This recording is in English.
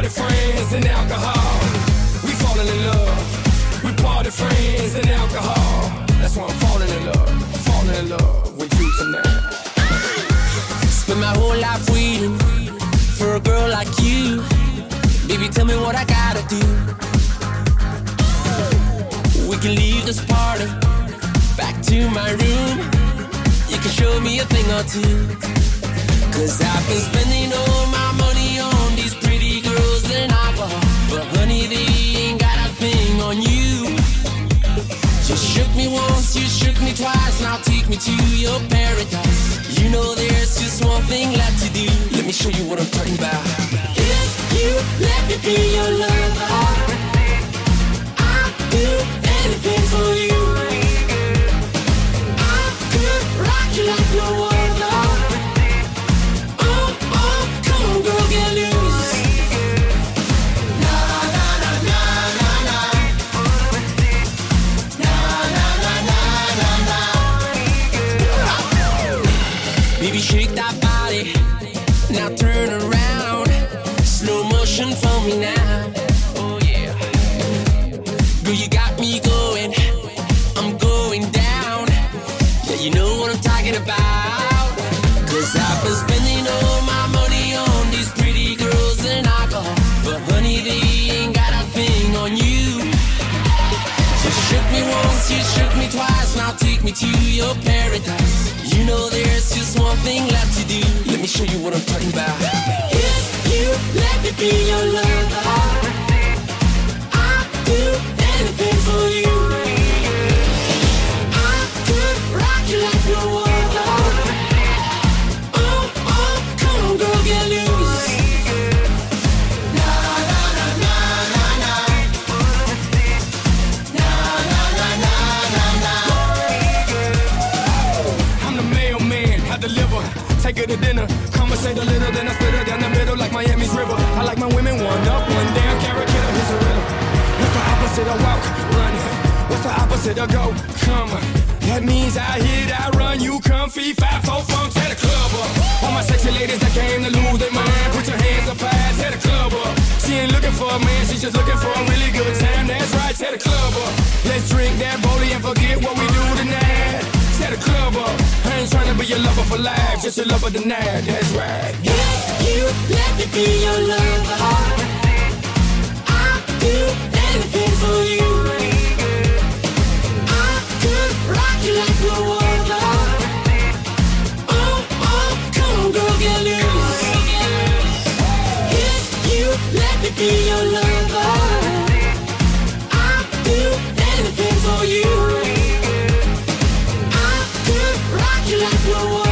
party friends and alcohol. We falling in love. We party friends and alcohol. That's why I'm falling in love. I'm falling in love with you tonight. Spend my whole life waiting for a girl like you. Baby, tell me what I gotta do. We can leave this party back to my room. You can show me a thing or two. Cause I've been spending all my but honey, they ain't got a thing on you. You shook me once, you shook me twice. Now take me to your paradise. You know there's just one thing left to do. Let me show you what I'm talking about. If you let me be your lover, I'll do anything for you. Take me to your paradise. You know there's just one thing left to do. Let me show you what I'm talking about. If you let me be your lover, I'll do anything for you. Take her to dinner. Conversate a little, then I split her down the middle like Miami's river. I like my women one up, one down, carrot. Here's a riddle. What's the opposite of walk? Run. What's the opposite of go? Come. That means I hit, I run, you comfy, five, four, funk, tear the club up. All my sexy ladies that came to lose their mind, put your hands up high, tear the club up. She ain't looking for a man, she's just looking for a really good just a love of the night, that's right. Yes, you let me be your lover. I'll do anything for you. I could rock no other. Oh, oh, come on, girl, get loose. You let me be your lover. I'll do anything for you. I could rock you like no other.